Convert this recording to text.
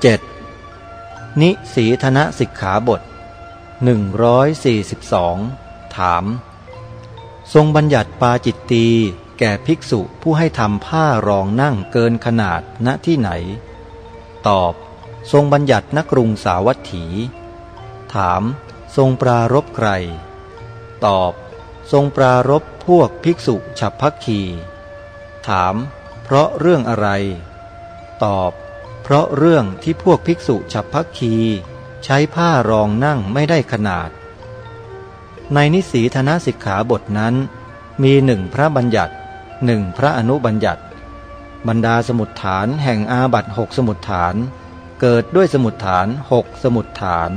7. นิสีธนสิกขาบท 142 ถาม ทรงบัญญัติปาจิตตีแก่ภิกษุผู้ให้ทำผ้ารองนั่งเกินขนาดณที่ไหน ตอบ ทรงบัญญัตินกรุงสาวัตถี ถาม ทรงปรารบใคร ตอบ ทรงปรารบพวกภิกษุฉับพักคี ถาม เพราะเรื่องอะไร ตอบ ราะเรื่องที่พวกภิกษุฉับพักคี ใช้ผ้ารองนั่งไม่ได้ขนาด ในนิสีธนสิกขาบทนั้น มีหนึ่งพระบัญญัติหนึ่งพระอนุบัญญัติ บรรดาสมุดฐานแห่งอาบัตหกสมุดฐาน เกิดด้วยสมุดฐานหกสมุดฐาน